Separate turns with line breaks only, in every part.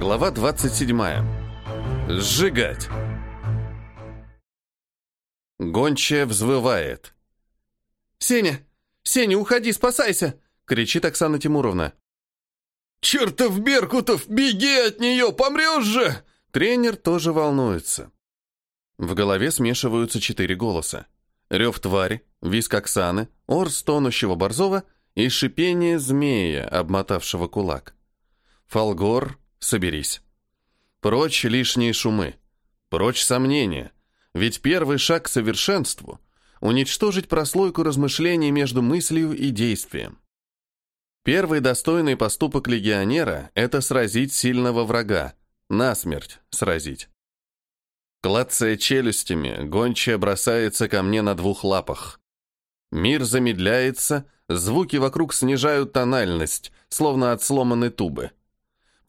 Глава 27. Сжигать. Гончая взвывает.
«Сеня! Сеня, уходи, спасайся!» — кричит Оксана Тимуровна.
«Чертов Беркутов, беги от нее, помрешь же!» Тренер тоже волнуется. В голове смешиваются четыре голоса. Рев твари, виск Оксаны, ор стонущего Борзова и шипение змея, обмотавшего кулак. Фолгор, соберись. Прочь лишние шумы. Прочь сомнения. Ведь первый шаг к совершенству — уничтожить прослойку размышлений между мыслью и действием. Первый достойный поступок легионера — это сразить сильного врага, насмерть сразить. Клацая челюстями, гончая бросается ко мне на двух лапах. Мир замедляется, звуки вокруг снижают тональность, словно от сломанной тубы.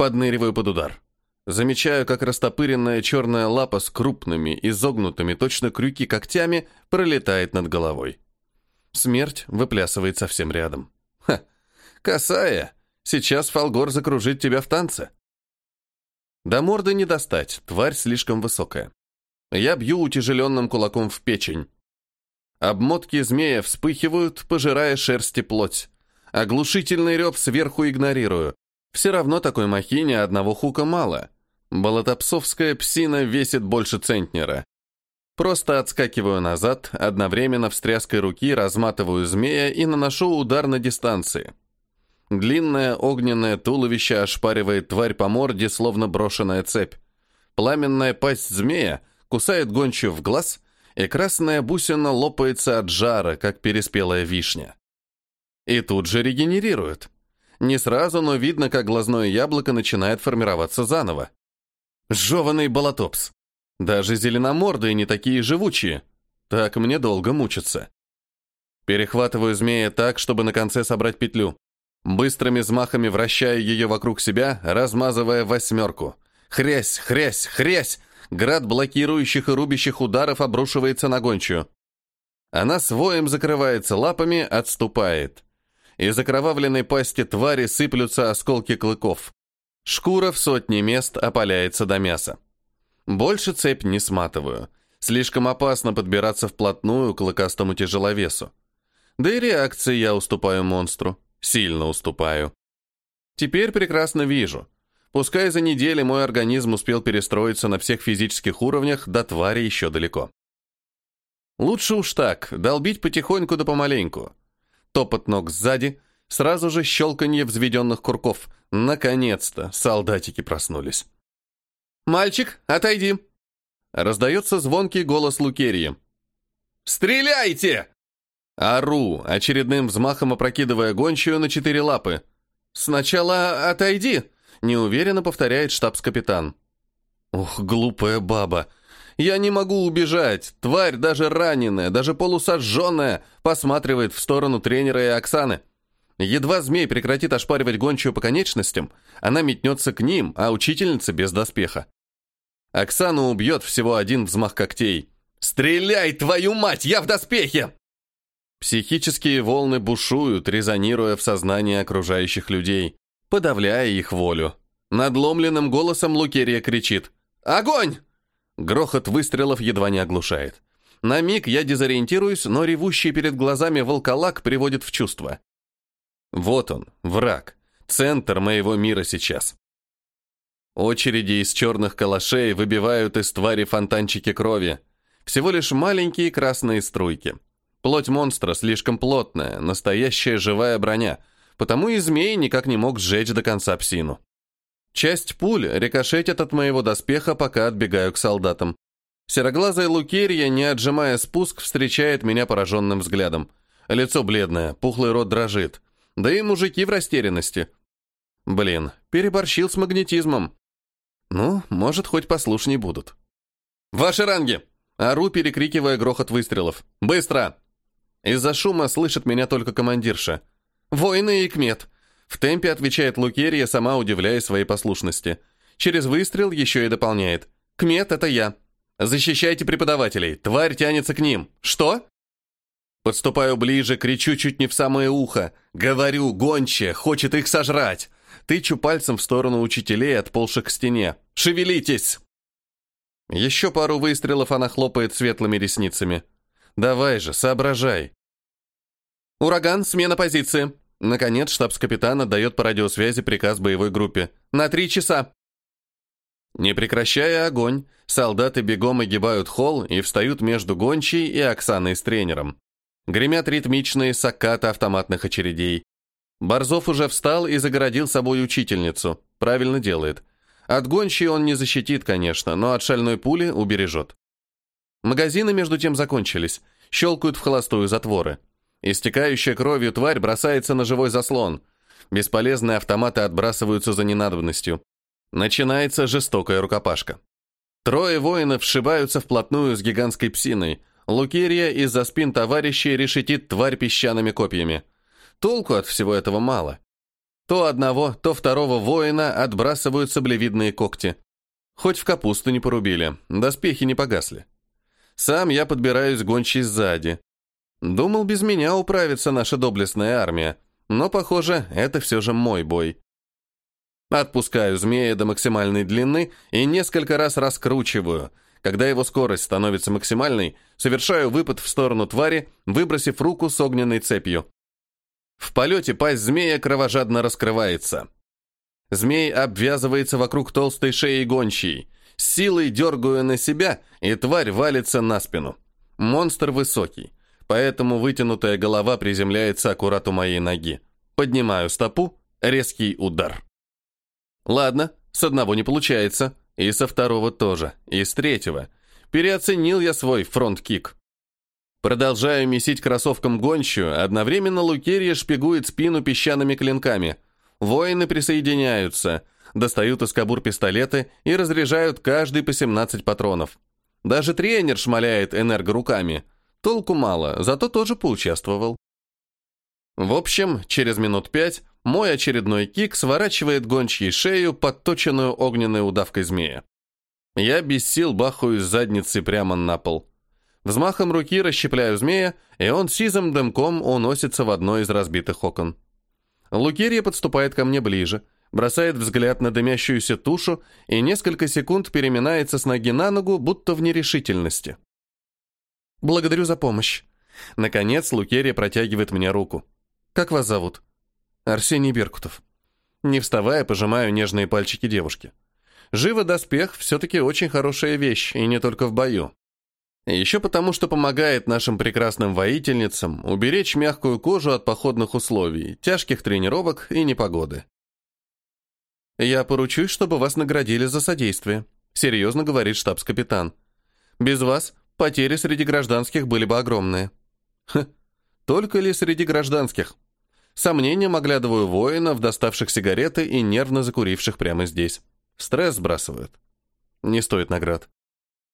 Подныриваю под удар. Замечаю, как растопыренная черная лапа с крупными, изогнутыми, точно крюки когтями пролетает над головой. Смерть выплясывает совсем рядом. Ха! Косая! Сейчас Фалгор закружит тебя в танце. До морды не достать, тварь слишком высокая. Я бью утяжеленным кулаком в печень. Обмотки змея вспыхивают, пожирая шерсть и плоть. Оглушительный рев сверху игнорирую. Все равно такой махине одного хука мало. Болотопсовская псина весит больше центнера. Просто отскакиваю назад, одновременно встряской руки разматываю змея и наношу удар на дистанции. Длинное огненное туловище ошпаривает тварь по морде, словно брошенная цепь. Пламенная пасть змея кусает гончую в глаз, и красная бусина лопается от жара, как переспелая вишня. И тут же регенерирует. Не сразу, но видно, как глазное яблоко начинает формироваться заново. Жеванный болотопс. Даже зеленомордые не такие живучие. Так мне долго мучиться. Перехватываю змея так, чтобы на конце собрать петлю. Быстрыми взмахами вращаю ее вокруг себя, размазывая восьмерку. Хрясь, хрясь, хрясь! Град блокирующих и рубящих ударов обрушивается на гончую. Она с воем закрывается лапами, отступает. Из окровавленной пасти твари сыплются осколки клыков. Шкура в сотни мест опаляется до мяса. Больше цепь не сматываю. Слишком опасно подбираться вплотную к клыкастому тяжеловесу. Да и реакции я уступаю монстру. Сильно уступаю. Теперь прекрасно вижу. Пускай за неделю мой организм успел перестроиться на всех физических уровнях, до твари еще далеко. Лучше уж так, долбить потихоньку да помаленьку. Топот ног сзади, сразу же щелканье взведенных курков. Наконец-то солдатики проснулись. «Мальчик, отойди!» Раздается звонкий голос Лукерии. «Стреляйте!» Ору, очередным взмахом опрокидывая гончую на четыре лапы. «Сначала отойди!» неуверенно повторяет штабс-капитан. Ух, глупая баба. Я не могу убежать. Тварь, даже раненая, даже полусожженная, посматривает в сторону тренера и Оксаны. Едва змей прекратит ошпаривать гончую по конечностям, она метнется к ним, а учительница без доспеха. Оксану убьет всего один взмах когтей. «Стреляй, твою мать, я в доспехе!» Психические волны бушуют, резонируя в сознании окружающих людей подавляя их волю. Надломленным голосом Лукерия кричит «Огонь!» Грохот выстрелов едва не оглушает. На миг я дезориентируюсь, но ревущий перед глазами волколак приводит в чувство. Вот он, враг, центр моего мира сейчас. Очереди из черных калашей выбивают из твари фонтанчики крови. Всего лишь маленькие красные струйки. Плоть монстра слишком плотная, настоящая живая броня — потому и змей никак не мог сжечь до конца псину. Часть пуль рикошетит от моего доспеха, пока отбегаю к солдатам. Сероглазая Лукерья, не отжимая спуск, встречает меня пораженным взглядом. Лицо бледное, пухлый рот дрожит. Да и мужики в растерянности. Блин, переборщил с магнетизмом. Ну, может, хоть послушней будут. «Ваши ранги!» Ору, перекрикивая грохот выстрелов. «Быстро!» Из-за шума слышит меня только командирша. «Воины и кмет!» В темпе отвечает Лукерия, сама удивляясь своей послушности. Через выстрел еще и дополняет. «Кмет — это я. Защищайте преподавателей. Тварь тянется к ним. Что?» Подступаю ближе, кричу чуть не в самое ухо. Говорю, гончая, хочет их сожрать. тычу пальцем в сторону учителей, отползших к стене. «Шевелитесь!» Еще пару выстрелов она хлопает светлыми ресницами. «Давай же, соображай!» «Ураган, смена позиции!» Наконец, штабс-капитан отдает по радиосвязи приказ боевой группе. «На три часа!» Не прекращая огонь, солдаты бегом огибают холл и встают между гончей и Оксаной с тренером. Гремят ритмичные саккаты автоматных очередей. Борзов уже встал и загородил собой учительницу. Правильно делает. От гончей он не защитит, конечно, но от шальной пули убережет. Магазины между тем закончились. Щелкают в холостую затворы. Истекающая кровью тварь бросается на живой заслон. Бесполезные автоматы отбрасываются за ненадобностью. Начинается жестокая рукопашка. Трое воинов сшибаются вплотную с гигантской псиной. Лукерия из-за спин товарищей решетит тварь песчаными копьями. Толку от всего этого мало. То одного, то второго воина отбрасывают саблевидные когти. Хоть в капусту не порубили, доспехи не погасли. Сам я подбираюсь гончей сзади. Думал, без меня управится наша доблестная армия, но, похоже, это все же мой бой. Отпускаю змея до максимальной длины и несколько раз раскручиваю. Когда его скорость становится максимальной, совершаю выпад в сторону твари, выбросив руку с огненной цепью. В полете пасть змея кровожадно раскрывается. Змей обвязывается вокруг толстой шеи гончей. С силой дергаю на себя, и тварь валится на спину. Монстр высокий, поэтому вытянутая голова приземляется аккурат у моей ноги. Поднимаю стопу, резкий удар. Ладно, с одного не получается. И со второго тоже. И с третьего. Переоценил я свой фронт-кик. Продолжаю месить кроссовком гончую, одновременно Лукерья шпигует спину песчаными клинками. Воины присоединяются, достают из кобур пистолеты и разряжают каждый по 17 патронов. Даже тренер шмаляет энергоруками. Толку мало, зато тоже поучаствовал. В общем, через минут пять мой очередной кик сворачивает гончьей шею, подточенную огненной удавкой змея. Я без сил бахаю с задницы прямо на пол. Взмахом руки расщепляю змея, и он сизым дымком уносится в одно из разбитых окон. Лукерья подступает ко мне ближе, бросает взгляд на дымящуюся тушу и несколько секунд переминается с ноги на ногу, будто в нерешительности. «Благодарю за помощь». Наконец Лукерья протягивает мне руку. «Как вас зовут?» Арсений Беркутов. Не вставая, пожимаю нежные пальчики девушки. Живо доспех все-таки очень хорошая вещь, и не только в бою. Еще потому, что помогает нашим прекрасным воительницам уберечь мягкую кожу от походных условий, тяжких тренировок и непогоды. «Я поручусь, чтобы вас наградили за содействие», — серьезно говорит штабс-капитан. «Без вас потери среди гражданских были бы огромные». Хм, только ли среди гражданских? Сомнением оглядываю воинов, доставших сигареты и нервно закуривших прямо здесь. Стресс сбрасывают. Не стоит наград.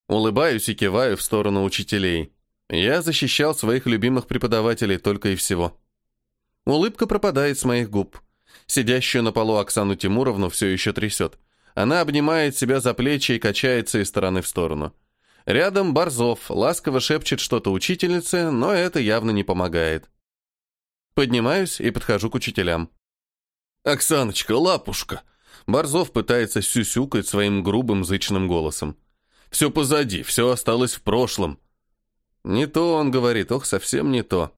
Улыбаюсь и киваю в сторону учителей. Я защищал своих любимых преподавателей только и всего. Улыбка пропадает с моих губ. Сидящую на полу Оксану Тимуровну все еще трясет. Она обнимает себя за плечи и качается из стороны в сторону. Рядом Борзов ласково шепчет что-то учительнице, но это явно не помогает. Поднимаюсь и подхожу к учителям. «Оксаночка, лапушка!» Борзов пытается сюсюкать своим грубым зычным голосом. «Все позади, все осталось в прошлом». «Не то», — он говорит, ох, совсем не то.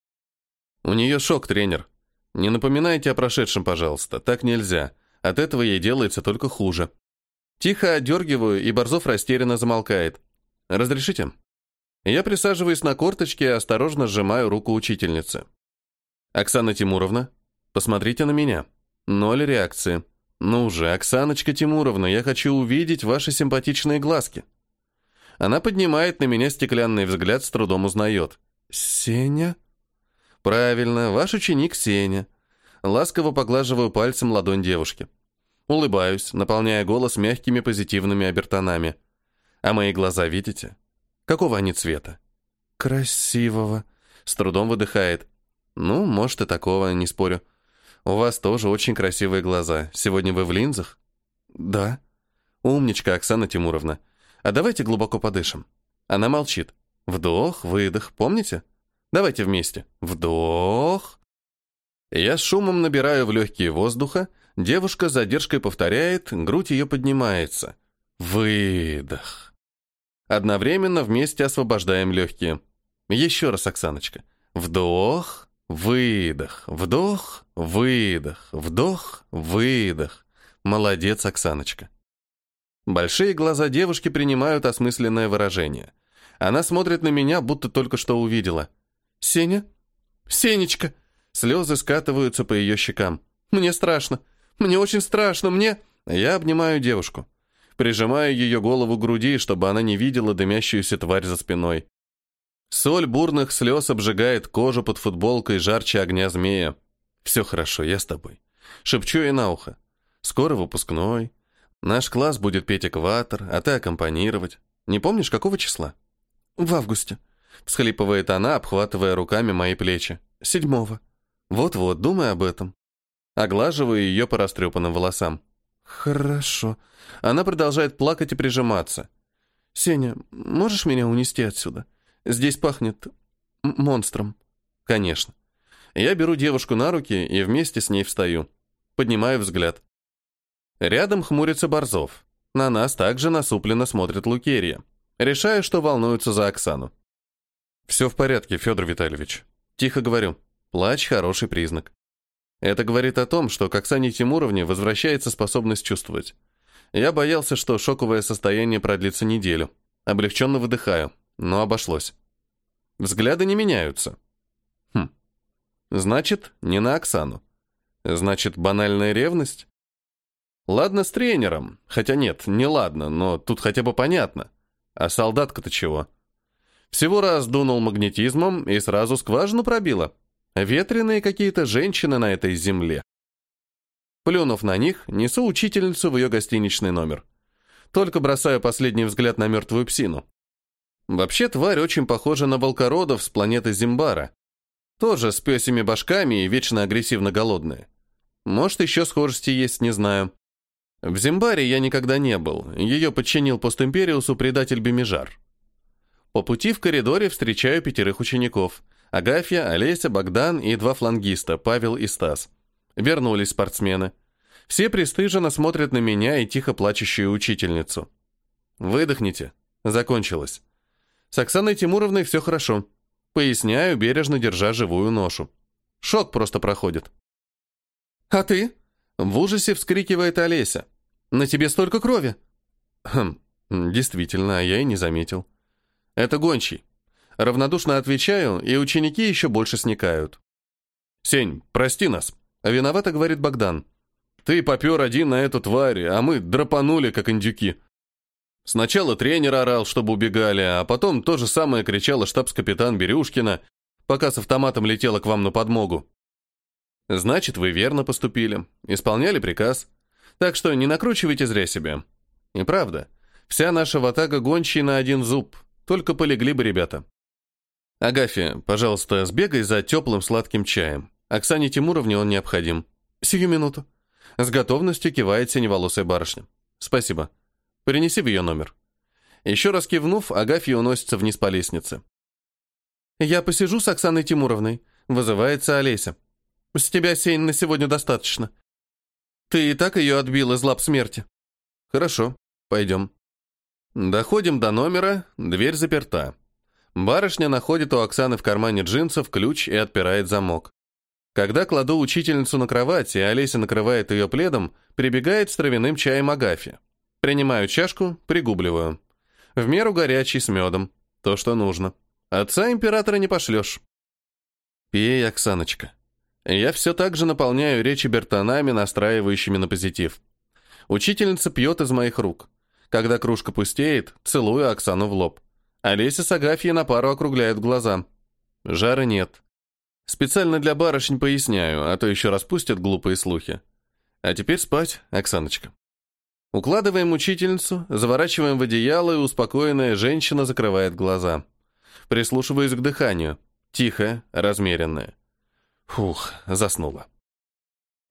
«У нее шок, тренер. Не напоминайте о прошедшем, пожалуйста, так нельзя. От этого ей делается только хуже». Тихо одергиваю, и Борзов растерянно замолкает. «Разрешите?» Я присаживаюсь на корточки и осторожно сжимаю руку учительницы. «Оксана Тимуровна, посмотрите на меня. Ноль реакции. Ну же, Оксаночка Тимуровна, я хочу увидеть ваши симпатичные глазки». Она поднимает на меня стеклянный взгляд, с трудом узнает. «Сеня?» «Правильно, ваш ученик Сеня». Ласково поглаживаю пальцем ладонь девушки. Улыбаюсь, наполняя голос мягкими позитивными обертонами. А мои глаза видите? Какого они цвета? «Красивого», — с трудом выдыхает. Ну, может и такого, не спорю. У вас тоже очень красивые глаза. Сегодня вы в линзах? Да. Умничка, Оксана Тимуровна. А давайте глубоко подышим. Она молчит. Вдох, выдох, помните? Давайте вместе. Вдох. Я с шумом набираю в легкие воздуха, Девушка с задержкой повторяет, грудь ее поднимается. Выдох. Одновременно вместе освобождаем легкие. Еще раз, Оксаночка. Вдох, выдох, вдох, выдох, вдох, выдох. Молодец, Оксаночка. Большие глаза девушки принимают осмысленное выражение. Она смотрит на меня, будто только что увидела. «Сеня? Сенечка!» Слезы скатываются по ее щекам. «Мне страшно. Мне очень страшно. Мне...» Я обнимаю девушку. Прижимаю ее голову к груди, чтобы она не видела дымящуюся тварь за спиной. Соль бурных слез обжигает кожу под футболкой жарче огня змея. «Все хорошо, я с тобой». Шепчу ей на ухо. «Скоро выпускной. Наш класс будет петь экватор, а ты аккомпанировать. Не помнишь, какого числа?» «В августе», — всхлипывает она, обхватывая руками мои плечи. «Седьмого». «Вот-вот, думай об этом». Оглаживаю ее по растрепанным волосам. «Хорошо». Она продолжает плакать и прижиматься. «Сеня, можешь меня унести отсюда? Здесь пахнет... монстром». «Конечно». Я беру девушку на руки и вместе с ней встаю. Поднимаю взгляд. Рядом хмурится Борзов. На нас также насупленно смотрит Лукерия. Решаю, что волнуются за Оксану. «Все в порядке, Федор Витальевич». Тихо говорю. Плач – хороший признак. Это говорит о том, что к Оксане Тимуровне возвращается способность чувствовать. Я боялся, что шоковое состояние продлится неделю. Облегченно выдыхаю, но обошлось. Взгляды не меняются. Хм. Значит, не на Оксану. Значит, банальная ревность? Ладно с тренером, хотя нет, не ладно, но тут хотя бы понятно. А солдатка-то чего? Всего раз дунул магнетизмом и сразу скважину пробила. Ветреные какие-то женщины на этой земле. Плюнув на них, несу учительницу в ее гостиничный номер. Только бросаю последний взгляд на мертвую псину. Вообще, тварь очень похожа на волкородов с планеты Зимбара. Тоже с пёсими башками и вечно агрессивно голодные. Может, еще схожести есть, не знаю. В Зимбаре я никогда не был. Ее подчинил постимпериусу предатель Бемижар. По пути в коридоре встречаю пятерых учеников. Агафья, Олеся, Богдан и два флангиста, Павел и Стас. Вернулись спортсмены. Все пристыженно смотрят на меня и тихо плачущую учительницу. «Выдохните. Закончилось. С Оксаной Тимуровной все хорошо. Поясняю, бережно держа живую ношу. Шок просто проходит». «А ты?» В ужасе вскрикивает Олеся. «На тебе столько крови!» «Хм, действительно, я и не заметил. Это гончий. Равнодушно отвечаю, и ученики еще больше сникают. «Сень, прости нас», — виновато говорит Богдан. «Ты попер один на эту тварь, а мы драпанули, как индюки». Сначала тренер орал, чтобы убегали, а потом то же самое кричала штабс-капитан Берюшкина, пока с автоматом летела к вам на подмогу. Значит, вы верно поступили, исполняли приказ. Так что не накручивайте зря себя. И правда, вся наша ватага гончий на один зуб, только полегли бы ребята. Агафья, пожалуйста, сбегай за теплым сладким чаем. Оксане Тимуровне он необходим. Сию минуту. С готовностью кивает синеволосая барышня. Спасибо. Принеси в ее номер. Еще раз кивнув, Агафья уносится вниз по лестнице. «Я посижу с Оксаной Тимуровной», — вызывается Олеся. «С тебя, Сень, на сегодня достаточно. Ты и так ее отбил из лап смерти». «Хорошо, пойдем». Доходим до номера, дверь заперта. Барышня находит у Оксаны в кармане джинсов ключ и отпирает замок. Когда кладу учительницу на кровать, и Олеся накрывает ее пледом, прибегает с травяным чаем Агафья. Принимаю чашку, пригубливаю. В меру горячий, с медом. То, что нужно. Отца императора не пошлешь. Пей, Оксаночка. Я все так же наполняю речи бертонами, настраивающими на позитив. Учительница пьет из моих рук. Когда кружка пустеет, целую Оксану в лоб. Олеся с Агафьей на пару округляют глаза. Жара нет. Специально для барышень поясняю, а то еще распустят глупые слухи. А теперь спать, Оксаночка. Укладываем учительницу, заворачиваем в одеяло, и успокоенная женщина закрывает глаза. Прислушиваюсь к дыханию. Тихое, размеренное. Фух, заснула.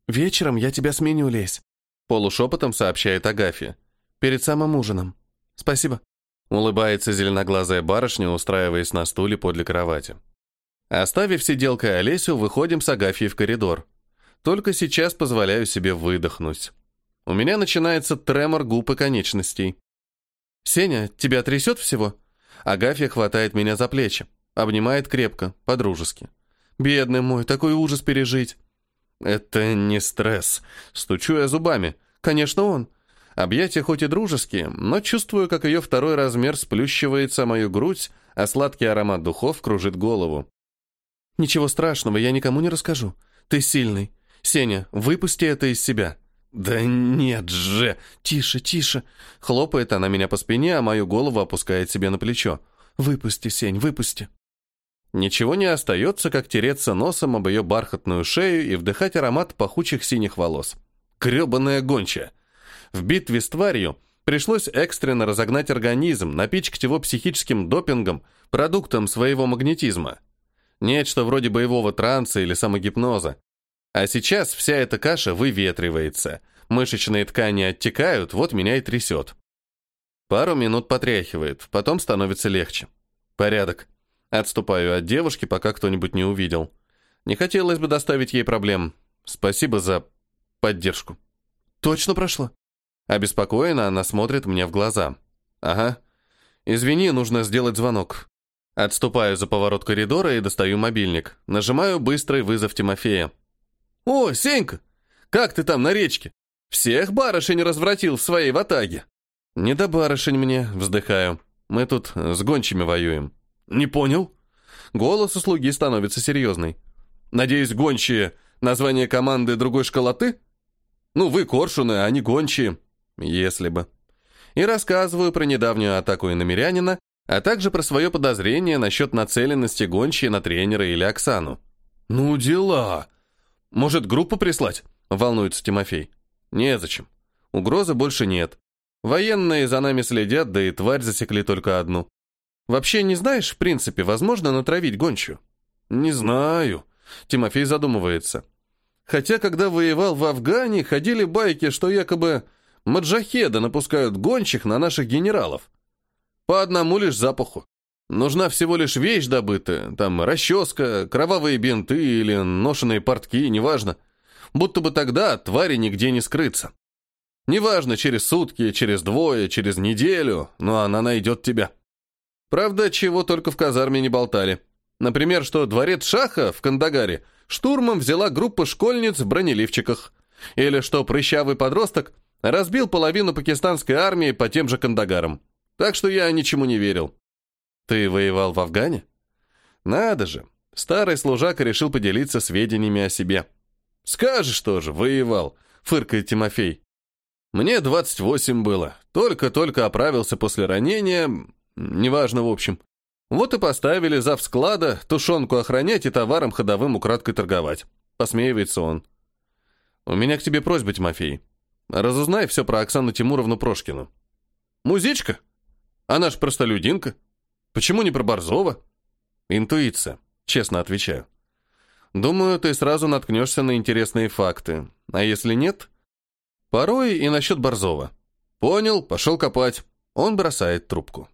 «Вечером я тебя сменю, Лесь», — полушепотом сообщает Агафья. Перед самым ужином. Спасибо. Улыбается зеленоглазая барышня, устраиваясь на стуле подле кровати. Оставив сиделкой Олесю, выходим с Агафьей в коридор. Только сейчас позволяю себе выдохнуть. У меня начинается тремор губ и конечностей. «Сеня, тебя трясет всего?» Агафья хватает меня за плечи, обнимает крепко, по-дружески. «Бедный мой, такой ужас пережить!» «Это не стресс», — стучу я зубами. «Конечно, он. Объятия хоть и дружеские, но чувствую, как ее второй размер сплющивается мою грудь, а сладкий аромат духов кружит голову. «Ничего страшного, я никому не расскажу. Ты сильный. Сеня, выпусти это из себя». «Да нет же! Тише, тише!» Хлопает она меня по спине, а мою голову опускает себе на плечо. «Выпусти, Сень, выпусти!» Ничего не остается, как тереться носом об ее бархатную шею и вдыхать аромат пахучих синих волос. Гребаная гончая! В битве с тварью пришлось экстренно разогнать организм, напичкать его психическим допингом, продуктом своего магнетизма. Нечто вроде боевого транса или самогипноза. А сейчас вся эта каша выветривается. Мышечные ткани оттекают, вот меня и трясет. Пару минут потряхивает, потом становится легче. Порядок. Отступаю от девушки, пока кто-нибудь не увидел. Не хотелось бы доставить ей проблем. Спасибо за поддержку. Точно прошло? Обеспокоена, она смотрит мне в глаза. Ага. Извини, нужно сделать звонок. Отступаю за поворот коридора и достаю мобильник. Нажимаю быстрый вызов Тимофея. «О, Сенька! Как ты там на речке? Всех барышень развратил в своей ватаге!» «Не до барышень мне», — вздыхаю. «Мы тут с гончими воюем». «Не понял?» Голос у слуги становится серьезный. «Надеюсь, гончие — название команды другой школоты?» «Ну, вы коршуны, а не гончие». «Если бы». И рассказываю про недавнюю атаку иномерянина, а также про свое подозрение насчет нацеленности гончей на тренера или Оксану. «Ну, дела!» «Может, группу прислать?» — волнуется Тимофей. «Незачем. Угрозы больше нет. Военные за нами следят, да и тварь засекли только одну. Вообще не знаешь, в принципе, возможно натравить гончую?» «Не знаю», — Тимофей задумывается. «Хотя, когда воевал в Афгане, ходили байки, что якобы маджахеды напускают гончих на наших генералов. По одному лишь запаху. Нужна всего лишь вещь добытая, там расческа, кровавые бинты или ношеные портки, неважно. Будто бы тогда твари нигде не скрыться. Неважно, через сутки, через двое, через неделю, но она найдет тебя. Правда, чего только в казарме не болтали. Например, что дворец Шаха в Кандагаре штурмом взяла группа школьниц в бронеливчиках. Или что прыщавый подросток разбил половину пакистанской армии по тем же Кандагарам. Так что я ничему не верил. «Ты воевал в Афгане?» «Надо же!» Старый служака решил поделиться сведениями о себе. «Скажешь тоже, воевал», — фыркает Тимофей. «Мне 28 было. Только-только оправился после ранения. Неважно, в общем. Вот и поставили зав склада тушенку охранять и товаром ходовым украдкой торговать». Посмеивается он. «У меня к тебе просьба, Тимофей. Разузнай все про Оксану Тимуровну Прошкину». «Музичка? Она ж простолюдинка». Почему не про Борзова? Интуиция, честно отвечаю. Думаю, ты сразу наткнешься на интересные факты. А если нет? Порой и насчет Борзова. Понял, пошел копать. Он бросает трубку.